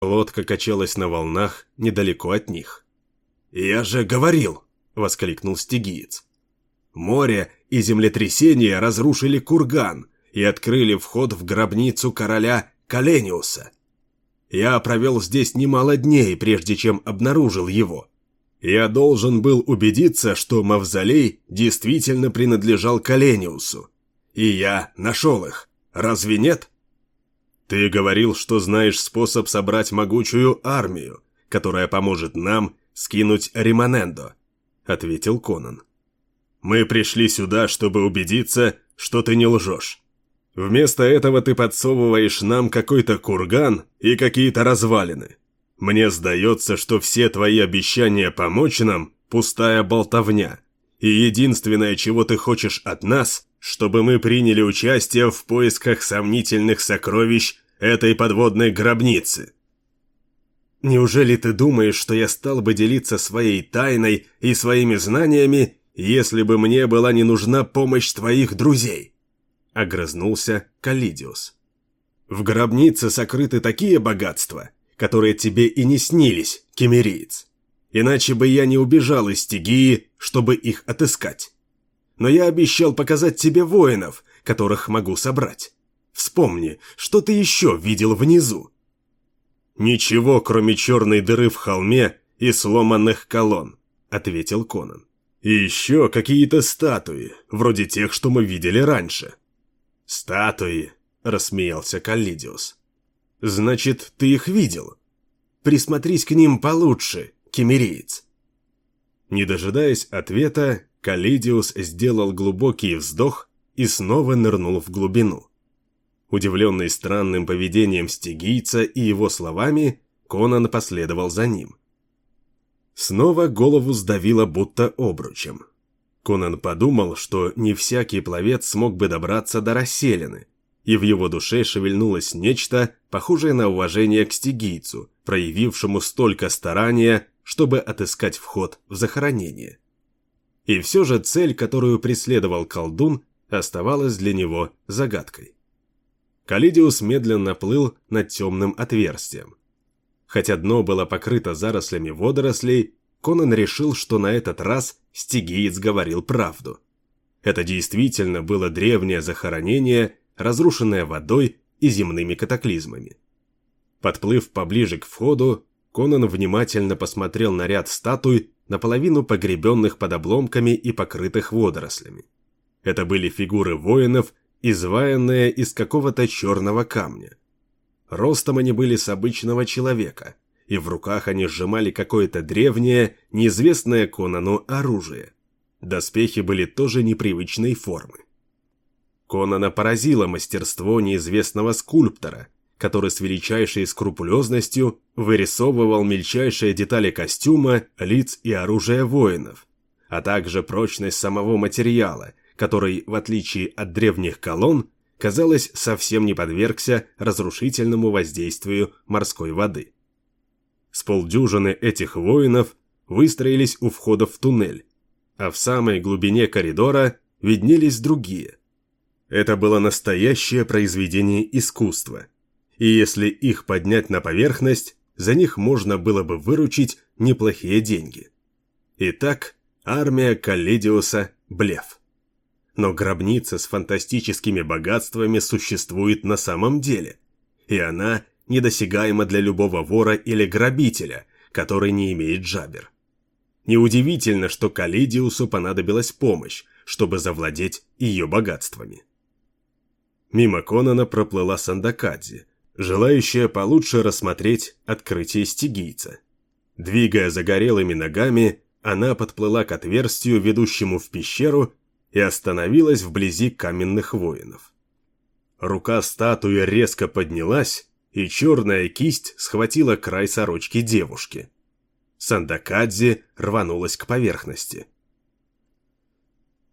Лодка качалась на волнах недалеко от них. «Я же говорил!» — воскликнул стигиец. «Море и землетрясение разрушили курган и открыли вход в гробницу короля Калениуса. Я провел здесь немало дней, прежде чем обнаружил его. Я должен был убедиться, что мавзолей действительно принадлежал Калениусу. И я нашел их. Разве нет? Ты говорил, что знаешь способ собрать могучую армию, которая поможет нам скинуть Римонендо, ответил Конан. Мы пришли сюда, чтобы убедиться, что ты не лжешь. Вместо этого ты подсовываешь нам какой-то курган и какие-то развалины. Мне сдается, что все твои обещания помочь нам – пустая болтовня. И единственное, чего ты хочешь от нас, чтобы мы приняли участие в поисках сомнительных сокровищ этой подводной гробницы. Неужели ты думаешь, что я стал бы делиться своей тайной и своими знаниями, если бы мне была не нужна помощь твоих друзей?» Огрызнулся Калидиус. «В гробнице сокрыты такие богатства, которые тебе и не снились, кемериец. Иначе бы я не убежал из Стигии, чтобы их отыскать. Но я обещал показать тебе воинов, которых могу собрать. Вспомни, что ты еще видел внизу. Ничего, кроме черной дыры в холме и сломанных колонн, ответил Конан. И еще какие-то статуи, вроде тех, что мы видели раньше. Статуи, рассмеялся Каллидиус. Значит, ты их видел? Присмотрись к ним получше, кемериец. Не дожидаясь ответа, Калидиус сделал глубокий вздох и снова нырнул в глубину. Удивленный странным поведением стигийца и его словами, Конан последовал за ним. Снова голову сдавило будто обручем. Конан подумал, что не всякий пловец смог бы добраться до расселины, и в его душе шевельнулось нечто, похожее на уважение к стигийцу, проявившему столько старания, чтобы отыскать вход в захоронение. И все же цель, которую преследовал колдун, оставалась для него загадкой. Калидиус медленно плыл над темным отверстием. Хотя дно было покрыто зарослями водорослей, Конан решил, что на этот раз стигиец говорил правду. Это действительно было древнее захоронение, разрушенное водой и земными катаклизмами. Подплыв поближе к входу, Конан внимательно посмотрел на ряд статуй, наполовину погребенных под обломками и покрытых водорослями. Это были фигуры воинов, изваянные из какого-то черного камня. Ростом они были с обычного человека, и в руках они сжимали какое-то древнее, неизвестное Конану оружие. Доспехи были тоже непривычной формы. Конана поразило мастерство неизвестного скульптора, который с величайшей скрупулезностью вырисовывал мельчайшие детали костюма, лиц и оружия воинов, а также прочность самого материала, который, в отличие от древних колонн, казалось, совсем не подвергся разрушительному воздействию морской воды. С полдюжины этих воинов выстроились у входа в туннель, а в самой глубине коридора виднелись другие. Это было настоящее произведение искусства, и если их поднять на поверхность, за них можно было бы выручить неплохие деньги. Итак, армия Каллидиуса – блеф. Но гробница с фантастическими богатствами существует на самом деле, и она недосягаема для любого вора или грабителя, который не имеет джабер. Неудивительно, что Калидиусу понадобилась помощь, чтобы завладеть ее богатствами. Мимо Конана проплыла Сандакадзи, желающая получше рассмотреть открытие стигийца. Двигая загорелыми ногами, она подплыла к отверстию, ведущему в пещеру, и остановилась вблизи каменных воинов. Рука статуи резко поднялась, и черная кисть схватила край сорочки девушки. Сандакадзи рванулась к поверхности.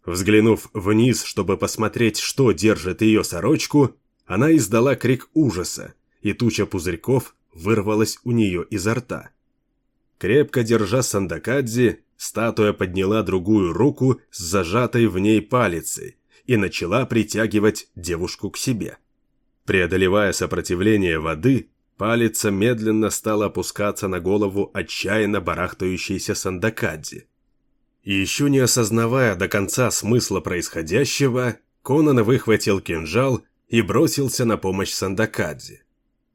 Взглянув вниз, чтобы посмотреть, что держит ее сорочку, она издала крик ужаса, и туча пузырьков вырвалась у нее изо рта. Крепко держа Сандакадзи, статуя подняла другую руку с зажатой в ней палицей и начала притягивать девушку к себе. Преодолевая сопротивление воды, палец медленно стал опускаться на голову отчаянно барахтающейся Сандакадзи. И еще не осознавая до конца смысла происходящего, Конан выхватил кинжал и бросился на помощь Сандакадзе.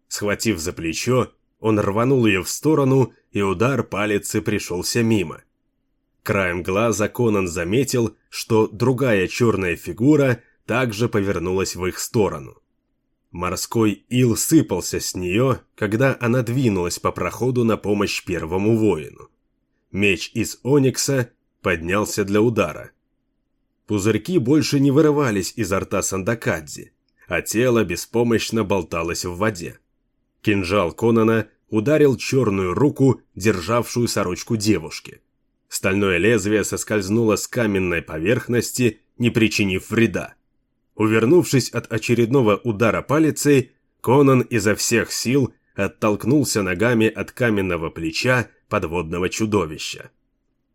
Схватив за плечо, он рванул ее в сторону, и удар палицы пришелся мимо. Краем глаза Конан заметил, что другая черная фигура также повернулась в их сторону. Морской ил сыпался с нее, когда она двинулась по проходу на помощь первому воину. Меч из оникса поднялся для удара. Пузырьки больше не вырывались изо рта Сандакадзи, а тело беспомощно болталось в воде. Кинжал Конана ударил черную руку, державшую сорочку девушки. Стальное лезвие соскользнуло с каменной поверхности, не причинив вреда. Увернувшись от очередного удара палицей, Конан изо всех сил оттолкнулся ногами от каменного плеча подводного чудовища.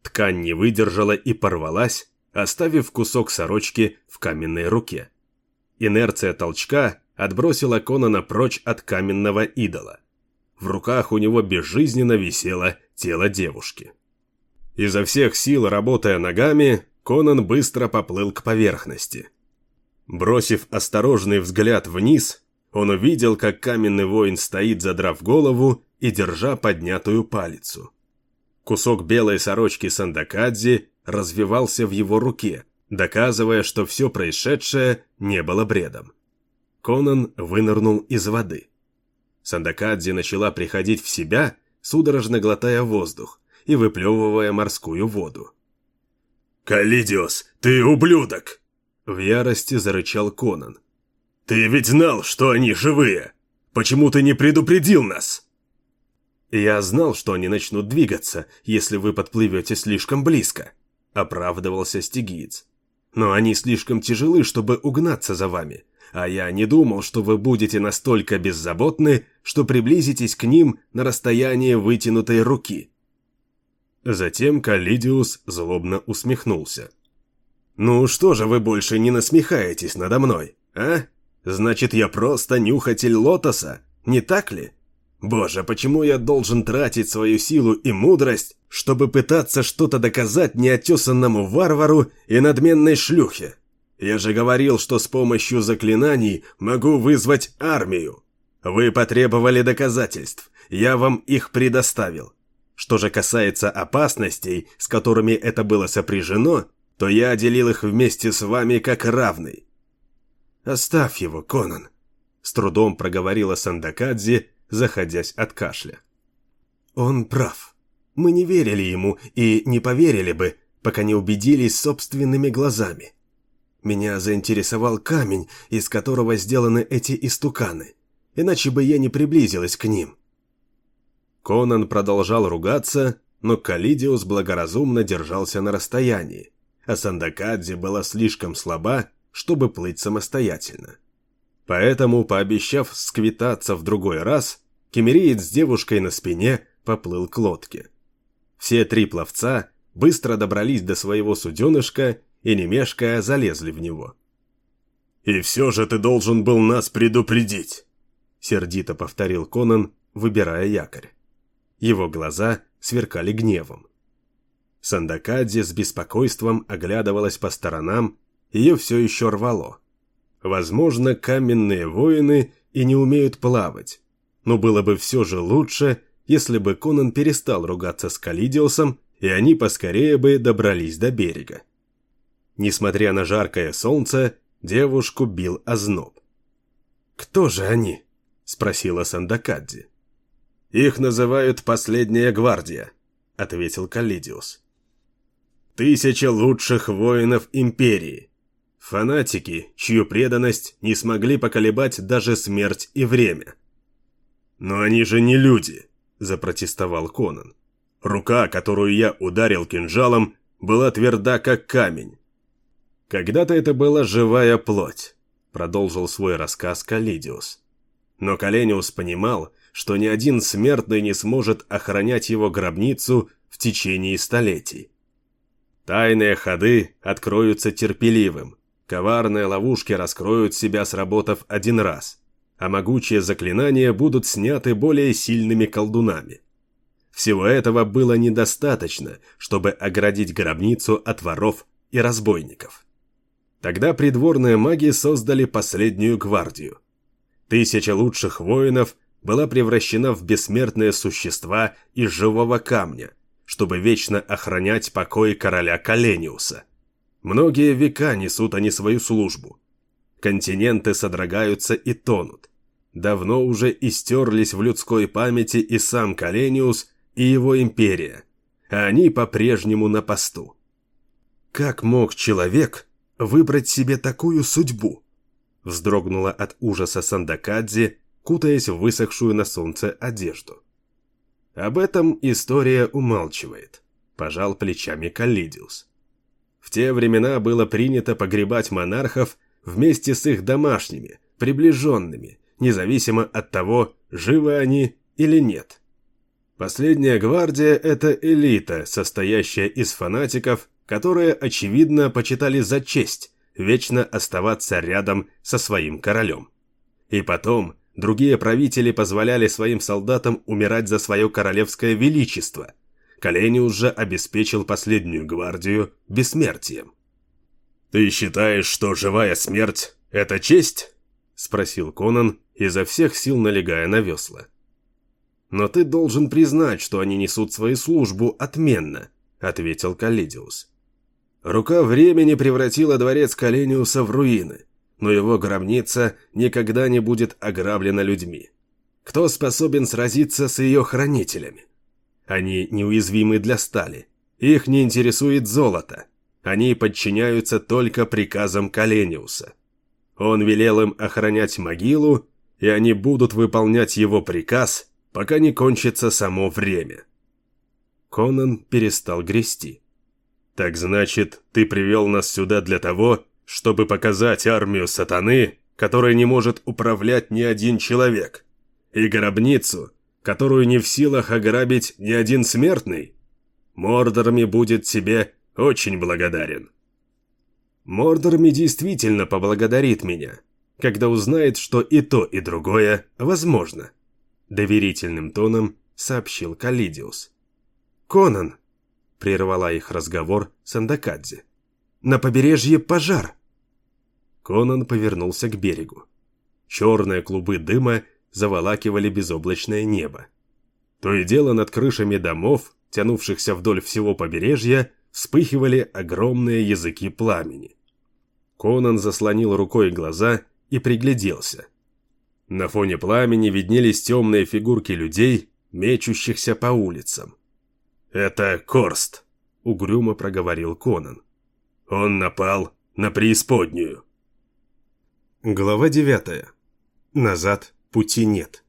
Ткань не выдержала и порвалась, оставив кусок сорочки в каменной руке. Инерция толчка отбросила Конана прочь от каменного идола. В руках у него безжизненно висело тело девушки. Изо всех сил, работая ногами, Конан быстро поплыл к поверхности. Бросив осторожный взгляд вниз, он увидел, как каменный воин стоит, задрав голову и держа поднятую палицу. Кусок белой сорочки Сандакадзи развивался в его руке, доказывая, что все происшедшее не было бредом. Конан вынырнул из воды. Сандакадзи начала приходить в себя, судорожно глотая воздух и выплевывая морскую воду. «Калидиос, ты ублюдок!» В ярости зарычал Конан. «Ты ведь знал, что они живые! Почему ты не предупредил нас?» «Я знал, что они начнут двигаться, если вы подплывете слишком близко», — оправдывался стигиец. «Но они слишком тяжелы, чтобы угнаться за вами, а я не думал, что вы будете настолько беззаботны, что приблизитесь к ним на расстояние вытянутой руки». Затем Калидиус злобно усмехнулся. «Ну что же вы больше не насмехаетесь надо мной, а? Значит, я просто нюхатель лотоса, не так ли? Боже, почему я должен тратить свою силу и мудрость, чтобы пытаться что-то доказать неотесанному варвару и надменной шлюхе? Я же говорил, что с помощью заклинаний могу вызвать армию. Вы потребовали доказательств, я вам их предоставил. Что же касается опасностей, с которыми это было сопряжено, то я делил их вместе с вами как равный. «Оставь его, Конан», — с трудом проговорила Сандакадзи, заходясь от кашля. «Он прав. Мы не верили ему и не поверили бы, пока не убедились собственными глазами. Меня заинтересовал камень, из которого сделаны эти истуканы, иначе бы я не приблизилась к ним». Конан продолжал ругаться, но Калидиус благоразумно держался на расстоянии, а Сандакадзе была слишком слаба, чтобы плыть самостоятельно. Поэтому, пообещав сквитаться в другой раз, кемериец с девушкой на спине поплыл к лодке. Все три пловца быстро добрались до своего суденышка и, не мешкая, залезли в него. «И все же ты должен был нас предупредить!» Сердито повторил Конан, выбирая якорь. Его глаза сверкали гневом. Сандакадзе с беспокойством оглядывалась по сторонам, ее все еще рвало. Возможно, каменные воины и не умеют плавать, но было бы все же лучше, если бы Конан перестал ругаться с Калидиусом, и они поскорее бы добрались до берега. Несмотря на жаркое солнце, девушку бил озноб. «Кто же они?» – спросила Сандакадзи. «Их называют «Последняя гвардия», – ответил Калидиус. «Тысяча лучших воинов Империи. Фанатики, чью преданность не смогли поколебать даже смерть и время». «Но они же не люди», – запротестовал Конан. «Рука, которую я ударил кинжалом, была тверда, как камень. «Когда-то это была живая плоть», — продолжил свой рассказ Калидиус. Но Калениус понимал, что ни один смертный не сможет охранять его гробницу в течение столетий. Тайные ходы откроются терпеливым, коварные ловушки раскроют себя, сработав один раз. а могучие заклинания будут сняты более сильными колдунами. Всего этого было недостаточно, чтобы оградить гробницу от воров и разбойников. Тогда придворные маги создали последнюю гвардию. Тысяча лучших воинов была превращена в бессмертные существа из живого камня, чтобы вечно охранять покой короля Калениуса. Многие века несут они свою службу. Континенты содрогаются и тонут. Давно уже истерлись в людской памяти и сам Калениус, и его империя, а они по-прежнему на посту. Как мог человек выбрать себе такую судьбу? Вздрогнула от ужаса Сандакадзе, кутаясь в высохшую на солнце одежду. Об этом история умалчивает, пожал плечами Каллидиус. В те времена было принято погребать монархов вместе с их домашними, приближенными, независимо от того, живы они или нет. Последняя гвардия – это элита, состоящая из фанатиков, которые, очевидно, почитали за честь вечно оставаться рядом со своим королем. И потом другие правители позволяли своим солдатам умирать за свое королевское величество. Калениус же обеспечил последнюю гвардию бессмертием. «Ты считаешь, что живая смерть – это честь?» – спросил Конан, изо всех сил налегая на весла. «Но ты должен признать, что они несут свою службу отменно», – ответил Каллидиус. Рука времени превратила дворец Калениуса в руины, но его гробница никогда не будет ограблена людьми. Кто способен сразиться с ее хранителями? Они неуязвимы для стали. Их не интересует золото. Они подчиняются только приказам Калениуса. Он велел им охранять могилу, и они будут выполнять его приказ, пока не кончится само время. Конан перестал грести. «Так значит, ты привел нас сюда для того, чтобы показать армию сатаны, которой не может управлять ни один человек, и гробницу, которую не в силах ограбить ни один смертный? Мордорми будет тебе очень благодарен». Мордорми действительно поблагодарит меня, когда узнает, что и то, и другое возможно», — доверительным тоном сообщил Калидиус. «Конан», — прервала их разговор Сандакадзе, — «на побережье пожар». Конан повернулся к берегу. Черные клубы дыма заволакивали безоблачное небо. То и дело над крышами домов, тянувшихся вдоль всего побережья, вспыхивали огромные языки пламени. Конан заслонил рукой глаза и пригляделся. На фоне пламени виднелись темные фигурки людей, мечущихся по улицам. «Это Корст», — угрюмо проговорил Конан. «Он напал на преисподнюю». Глава девятая. Назад пути нет.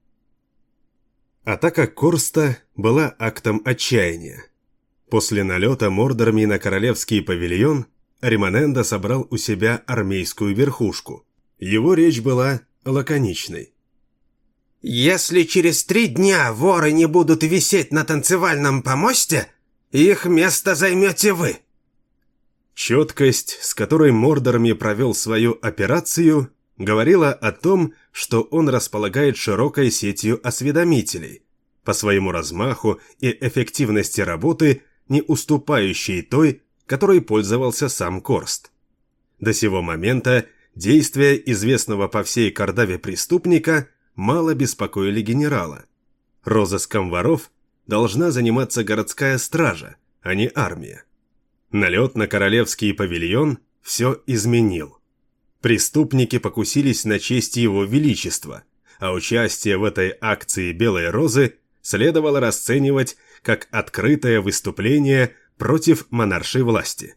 Атака Корста была актом отчаяния. После налета Мордорми на королевский павильон Римоненда собрал у себя армейскую верхушку. Его речь была лаконичной. «Если через три дня воры не будут висеть на танцевальном помосте, их место займете вы». Четкость, с которой Мордорми провел свою операцию, говорила о том, что он располагает широкой сетью осведомителей, по своему размаху и эффективности работы, не уступающей той, которой пользовался сам Корст. До сего момента действия известного по всей Кардаве преступника мало беспокоили генерала. Розыском воров должна заниматься городская стража, а не армия. Налет на королевский павильон все изменил. Преступники покусились на честь его величества, а участие в этой акции «Белой розы» следовало расценивать как открытое выступление против монаршей власти.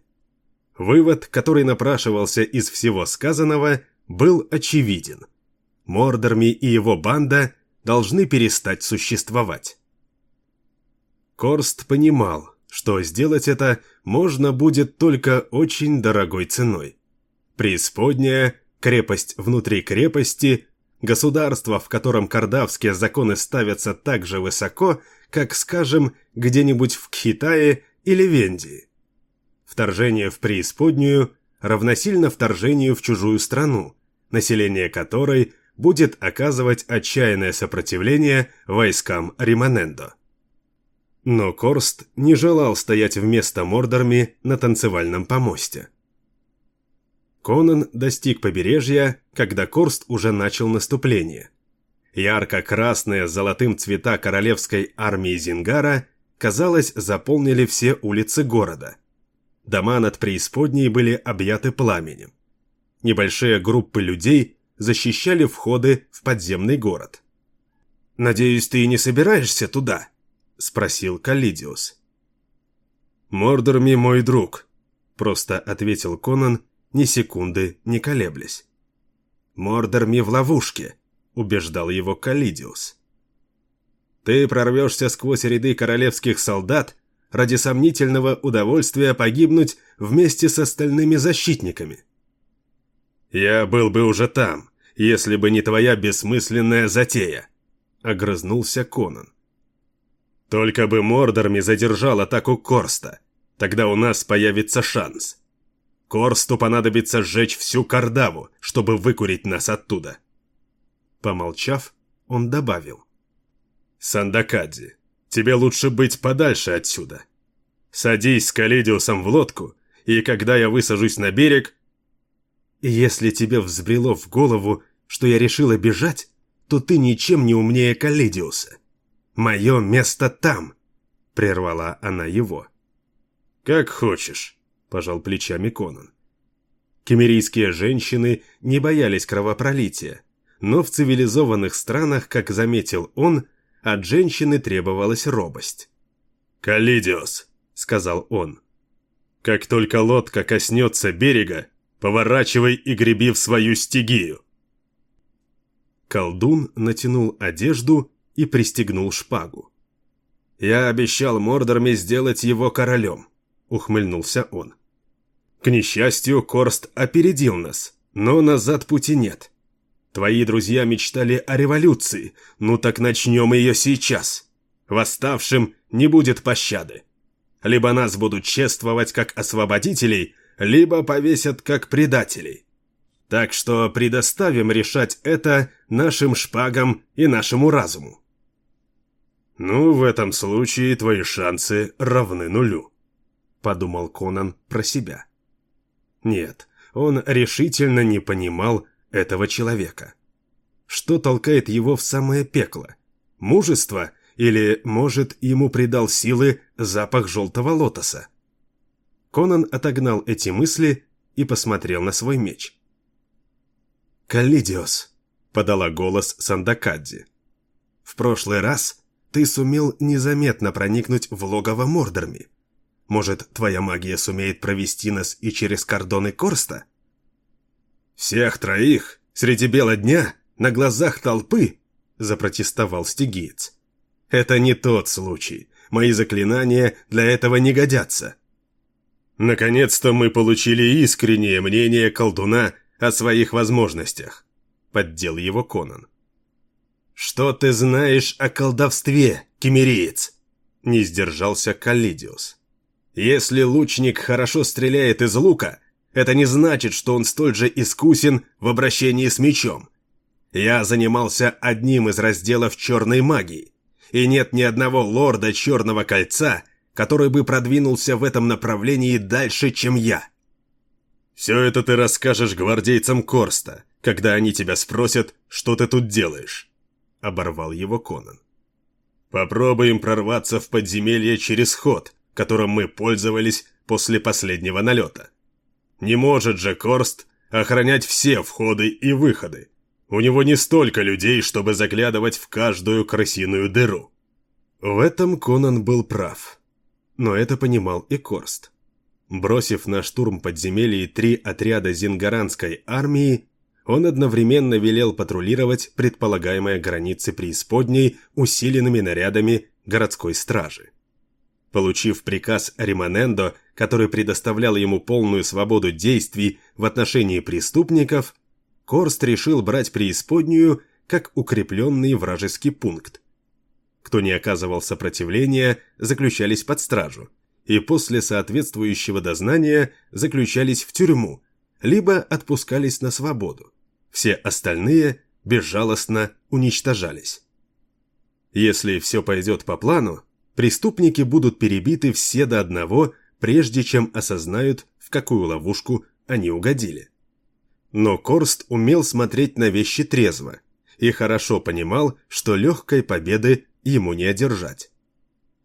Вывод, который напрашивался из всего сказанного, был очевиден. Мордорми и его банда должны перестать существовать. Корст понимал, что сделать это можно будет только очень дорогой ценой. Преисподняя, крепость внутри крепости, государство, в котором кардавские законы ставятся так же высоко, как, скажем, где-нибудь в Китае или Вендии. Вторжение в преисподнюю равносильно вторжению в чужую страну, население которой будет оказывать отчаянное сопротивление войскам Римонендо. Но Корст не желал стоять вместо Мордорми на танцевальном помосте. Конан достиг побережья, когда Корст уже начал наступление. Ярко-красные с золотым цвета королевской армии Зингара, казалось, заполнили все улицы города. Дома над преисподней были объяты пламенем. Небольшие группы людей защищали входы в подземный город. «Надеюсь, ты не собираешься туда?» – спросил Каллидиус. «Мордорми мой друг», – просто ответил Конан, ни секунды не колеблясь. «Мордорми в ловушке», – убеждал его Каллидиус. «Ты прорвешься сквозь ряды королевских солдат ради сомнительного удовольствия погибнуть вместе с остальными защитниками». «Я был бы уже там, если бы не твоя бессмысленная затея», — огрызнулся Конан. «Только бы Мордорми задержал атаку Корста, тогда у нас появится шанс. Корсту понадобится сжечь всю Кардаву, чтобы выкурить нас оттуда». Помолчав, он добавил. «Сандакадзи, тебе лучше быть подальше отсюда. Садись с Калидиусом в лодку, и когда я высажусь на берег, если тебе взбрело в голову, что я решила бежать, то ты ничем не умнее Каллидиуса. Мое место там!» — прервала она его. «Как хочешь», — пожал плечами Конан. Кемерийские женщины не боялись кровопролития, но в цивилизованных странах, как заметил он, от женщины требовалась робость. «Каллидиус», — сказал он, — «как только лодка коснется берега, Поворачивай и греби в свою стигию!» Колдун натянул одежду и пристегнул шпагу. «Я обещал Мордорме сделать его королем», — ухмыльнулся он. «К несчастью, Корст опередил нас, но назад пути нет. Твои друзья мечтали о революции, ну так начнем ее сейчас. Восставшим не будет пощады. Либо нас будут чествовать как освободителей, либо повесят как предателей. Так что предоставим решать это нашим шпагам и нашему разуму. «Ну, в этом случае твои шансы равны нулю», — подумал Конан про себя. Нет, он решительно не понимал этого человека. Что толкает его в самое пекло? Мужество или, может, ему придал силы запах желтого лотоса? Конан отогнал эти мысли и посмотрел на свой меч. «Каллидиос», — подала голос Сандакадди. «В прошлый раз ты сумел незаметно проникнуть в логово Мордорми. Может, твоя магия сумеет провести нас и через кордоны Корста?» «Всех троих среди бела дня на глазах толпы?» — запротестовал стигиец. «Это не тот случай. Мои заклинания для этого не годятся. Наконец-то мы получили искреннее мнение колдуна о своих возможностях. Поддел его Конан. «Что ты знаешь о колдовстве, кемериец?» Не сдержался Каллидиус. «Если лучник хорошо стреляет из лука, это не значит, что он столь же искусен в обращении с мечом. Я занимался одним из разделов черной магии, и нет ни одного лорда Черного Кольца, который бы продвинулся в этом направлении дальше, чем я. Все это ты расскажешь гвардейцам Корста, когда они тебя спросят, что ты тут делаешь. Оборвал его Конан. Попробуем прорваться в подземелье через ход, которым мы пользовались после последнего налета. Не может же Корст охранять все входы и выходы. У него не столько людей, чтобы заглядывать в каждую крысиную дыру. В этом Конан был прав но это понимал и Корст. Бросив на штурм подземелий три отряда зингаранской армии, он одновременно велел патрулировать предполагаемые границы преисподней усиленными нарядами городской стражи. Получив приказ Римонендо, который предоставлял ему полную свободу действий в отношении преступников, Корст решил брать преисподнюю как укрепленный вражеский пункт, кто не оказывал сопротивления, заключались под стражу, и после соответствующего дознания заключались в тюрьму, либо отпускались на свободу. Все остальные безжалостно уничтожались. Если все пойдет по плану, преступники будут перебиты все до одного, прежде чем осознают, в какую ловушку они угодили. Но Корст умел смотреть на вещи трезво и хорошо понимал, что легкой победы ему не одержать.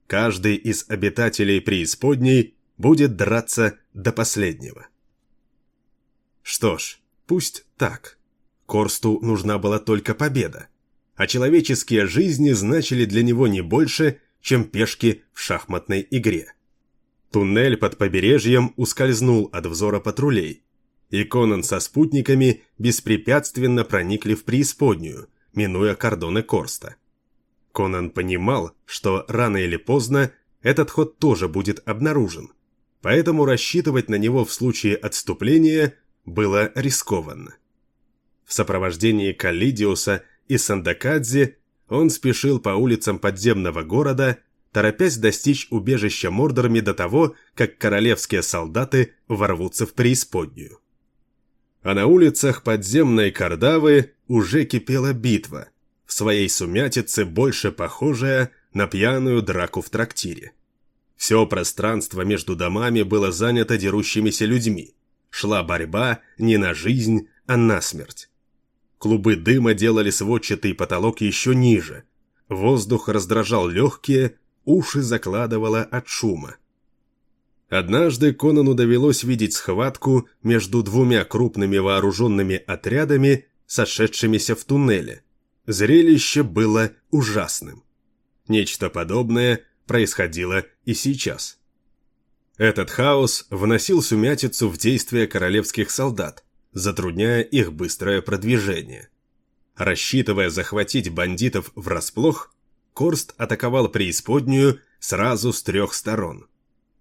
Каждый из обитателей преисподней будет драться до последнего. Что ж, пусть так. Корсту нужна была только победа, а человеческие жизни значили для него не больше, чем пешки в шахматной игре. Туннель под побережьем ускользнул от взора патрулей, и Конан со спутниками беспрепятственно проникли в преисподнюю, минуя кордоны Корста. Конан понимал, что рано или поздно этот ход тоже будет обнаружен, поэтому рассчитывать на него в случае отступления было рискованно. В сопровождении Калидиуса и Сандакадзе он спешил по улицам подземного города, торопясь достичь убежища Мордорами до того, как королевские солдаты ворвутся в преисподнюю. А на улицах подземной Кардавы уже кипела битва, в своей сумятице больше похожая на пьяную драку в трактире. Все пространство между домами было занято дерущимися людьми. Шла борьба не на жизнь, а на смерть. Клубы дыма делали сводчатый потолок еще ниже. Воздух раздражал легкие, уши закладывало от шума. Однажды Конану довелось видеть схватку между двумя крупными вооруженными отрядами, сошедшимися в туннеле. Зрелище было ужасным. Нечто подобное происходило и сейчас. Этот хаос вносил сумятицу в действия королевских солдат, затрудняя их быстрое продвижение. Рассчитывая захватить бандитов врасплох, Корст атаковал преисподнюю сразу с трех сторон.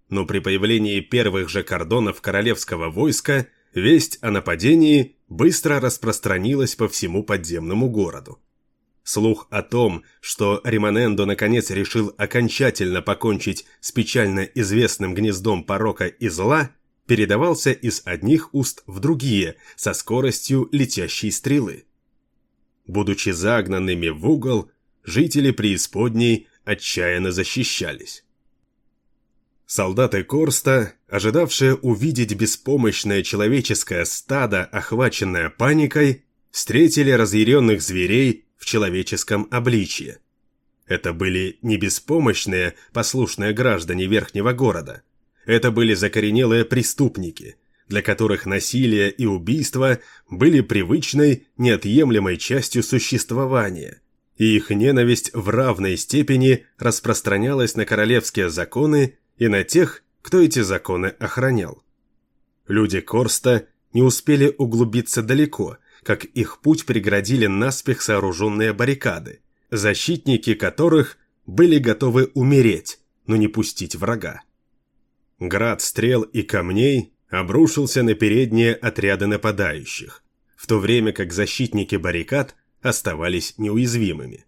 Но при появлении первых же кордонов королевского войска весть о нападении быстро распространилась по всему подземному городу. Слух о том, что Римонендо наконец решил окончательно покончить с печально известным гнездом порока и зла, передавался из одних уст в другие со скоростью летящей стрелы. Будучи загнанными в угол, жители преисподней отчаянно защищались. Солдаты Корста, ожидавшие увидеть беспомощное человеческое стадо, охваченное паникой, встретили разъяренных зверей в человеческом обличье. Это были не беспомощные, послушные граждане верхнего города. Это были закоренелые преступники, для которых насилие и убийство были привычной, неотъемлемой частью существования, и их ненависть в равной степени распространялась на королевские законы и на тех, кто эти законы охранял. Люди Корста не успели углубиться далеко, как их путь преградили наспех сооруженные баррикады, защитники которых были готовы умереть, но не пустить врага. Град стрел и камней обрушился на передние отряды нападающих, в то время как защитники баррикад оставались неуязвимыми.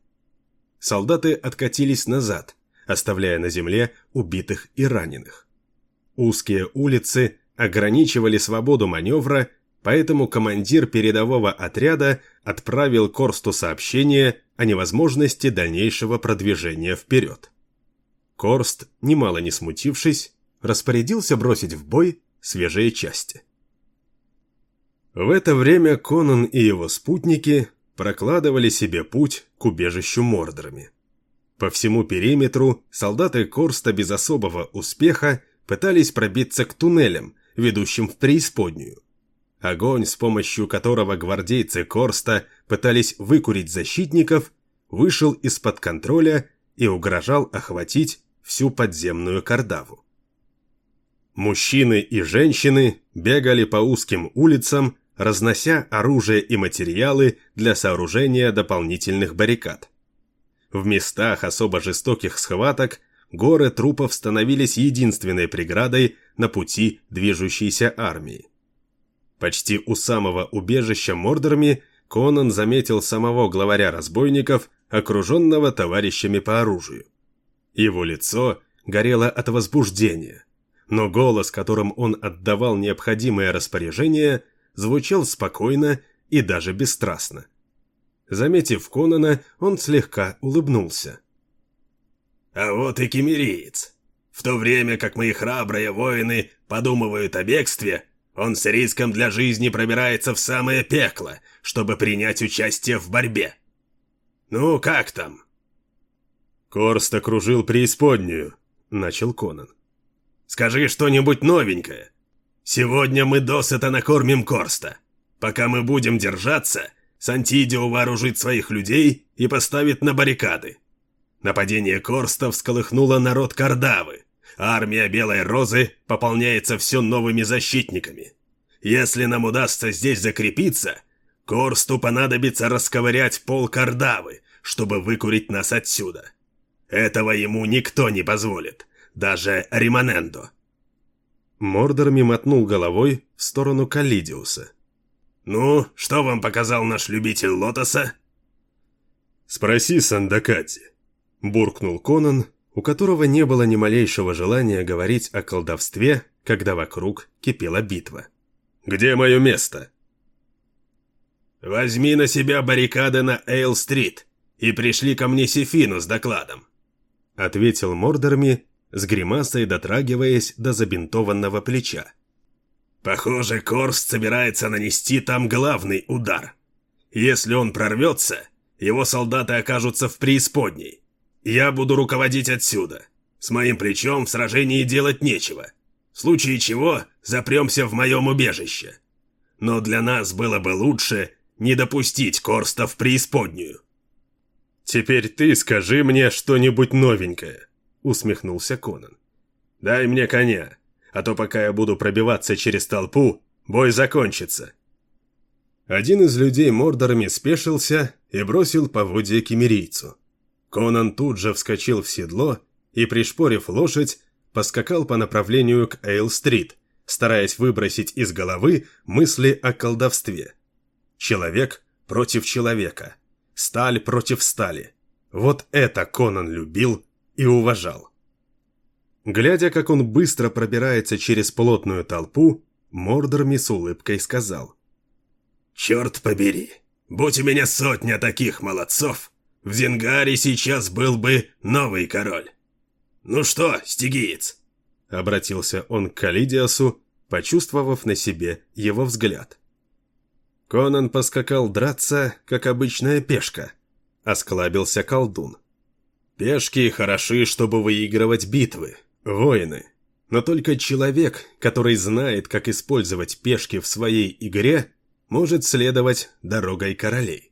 Солдаты откатились назад, оставляя на земле убитых и раненых. Узкие улицы ограничивали свободу маневра, поэтому командир передового отряда отправил Корсту сообщение о невозможности дальнейшего продвижения вперед. Корст, немало не смутившись, распорядился бросить в бой свежие части. В это время Конан и его спутники прокладывали себе путь к убежищу Мордорами. По всему периметру солдаты Корста без особого успеха пытались пробиться к туннелям, ведущим в преисподнюю. Огонь, с помощью которого гвардейцы Корста пытались выкурить защитников, вышел из-под контроля и угрожал охватить всю подземную Кардаву. Мужчины и женщины бегали по узким улицам, разнося оружие и материалы для сооружения дополнительных баррикад. В местах особо жестоких схваток горы трупов становились единственной преградой на пути движущейся армии. Почти у самого убежища Мордорами Конан заметил самого главаря разбойников, окруженного товарищами по оружию. Его лицо горело от возбуждения, но голос, которым он отдавал необходимые распоряжения, звучал спокойно и даже бесстрастно. Заметив Конана, он слегка улыбнулся. «А вот и кемериец. В то время как мои храбрые воины подумывают о бегстве, он с риском для жизни пробирается в самое пекло, чтобы принять участие в борьбе. Ну, как там?» «Корст окружил преисподнюю», — начал Конан. «Скажи что-нибудь новенькое. Сегодня мы досыта накормим Корста. Пока мы будем держаться, Сантидио вооружит своих людей и поставит на баррикады. Нападение Корста всколыхнуло народ Кардавы. Армия Белой Розы пополняется все новыми защитниками. Если нам удастся здесь закрепиться, Корсту понадобится расковырять пол Кардавы, чтобы выкурить нас отсюда. Этого ему никто не позволит, даже Римонендо. Мордор мотнул головой в сторону Калидиуса. «Ну, что вам показал наш любитель лотоса?» «Спроси Сандакати», — буркнул Конан, у которого не было ни малейшего желания говорить о колдовстве, когда вокруг кипела битва. «Где мое место?» «Возьми на себя баррикады на Эйл-стрит и пришли ко мне Сефину с докладом», — ответил Мордорми, с гримасой дотрагиваясь до забинтованного плеча. Похоже, Корст собирается нанести там главный удар. Если он прорвется, его солдаты окажутся в преисподней. Я буду руководить отсюда. С моим плечом в сражении делать нечего. В случае чего запремся в моем убежище. Но для нас было бы лучше не допустить Корста в преисподнюю. «Теперь ты скажи мне что-нибудь новенькое», — усмехнулся Конан. «Дай мне коня а то пока я буду пробиваться через толпу, бой закончится». Один из людей мордорами спешился и бросил поводья кемерийцу. Конан тут же вскочил в седло и, пришпорив лошадь, поскакал по направлению к Эйл-стрит, стараясь выбросить из головы мысли о колдовстве. Человек против человека, сталь против стали. Вот это Конан любил и уважал. Глядя, как он быстро пробирается через плотную толпу, Мордорми с улыбкой сказал. «Черт побери! Будь у меня сотня таких молодцов, в Зингаре сейчас был бы новый король. Ну что, стигиец?» Обратился он к Калидиасу, почувствовав на себе его взгляд. Конан поскакал драться, как обычная пешка. Осклабился колдун. Пешки хороши, чтобы выигрывать битвы, Воины. Но только человек, который знает, как использовать пешки в своей игре, может следовать дорогой королей.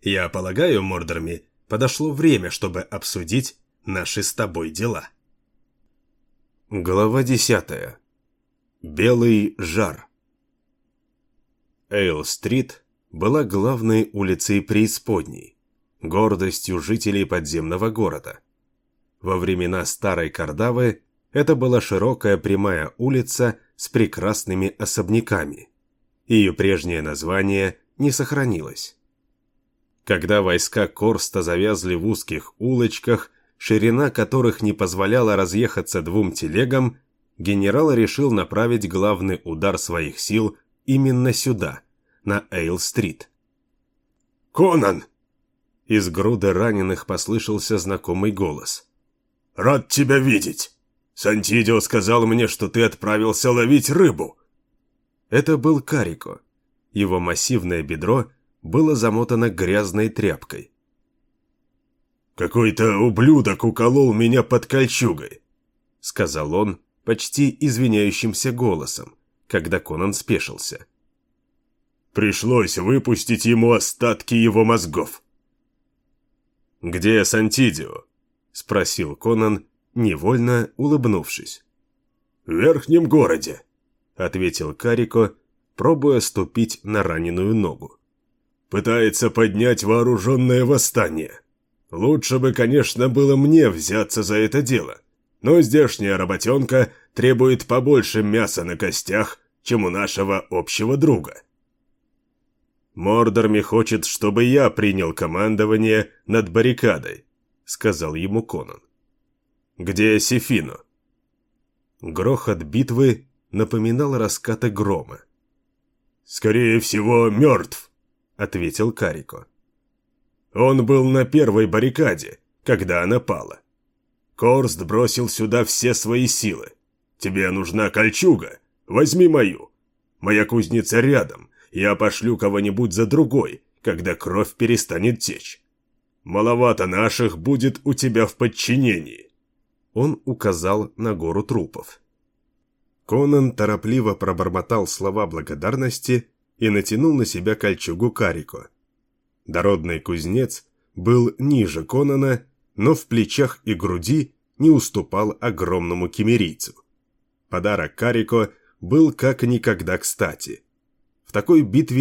Я полагаю, Мордорми, подошло время, чтобы обсудить наши с тобой дела. Глава десятая. Белый жар. Эйл-стрит была главной улицей преисподней, гордостью жителей подземного города. Во времена Старой Кардавы это была широкая прямая улица с прекрасными особняками. Ее прежнее название не сохранилось. Когда войска Корста завязли в узких улочках, ширина которых не позволяла разъехаться двум телегам, генерал решил направить главный удар своих сил именно сюда, на Эйл-стрит. «Конан!» Из груды раненых послышался знакомый голос. «Рад тебя видеть!» Сантидио сказал мне, что ты отправился ловить рыбу». Это был Карико. Его массивное бедро было замотано грязной тряпкой. «Какой-то ублюдок уколол меня под кольчугой», — сказал он почти извиняющимся голосом, когда Конан спешился. «Пришлось выпустить ему остатки его мозгов». «Где Сантидио?» — спросил Конан, невольно улыбнувшись. «В верхнем городе», — ответил Карико, пробуя ступить на раненую ногу. «Пытается поднять вооруженное восстание. Лучше бы, конечно, было мне взяться за это дело, но здешняя работенка требует побольше мяса на костях, чем у нашего общего друга». «Мордорми хочет, чтобы я принял командование над баррикадой», — сказал ему Конан. Где Сефино?» Грохот битвы напоминал раскаты грома. «Скорее всего, мертв», — ответил Карико. Он был на первой баррикаде, когда она пала. Корст бросил сюда все свои силы. Тебе нужна кольчуга? Возьми мою. Моя кузница рядом. Я пошлю кого-нибудь за другой, когда кровь перестанет течь. Маловато наших будет у тебя в подчинении. Он указал на гору трупов. Конан торопливо пробормотал слова благодарности и натянул на себя кольчугу Карико. Дородный кузнец был ниже Конана, но в плечах и груди не уступал огромному кемерийцу. Подарок Карико был как никогда кстати. Такой битве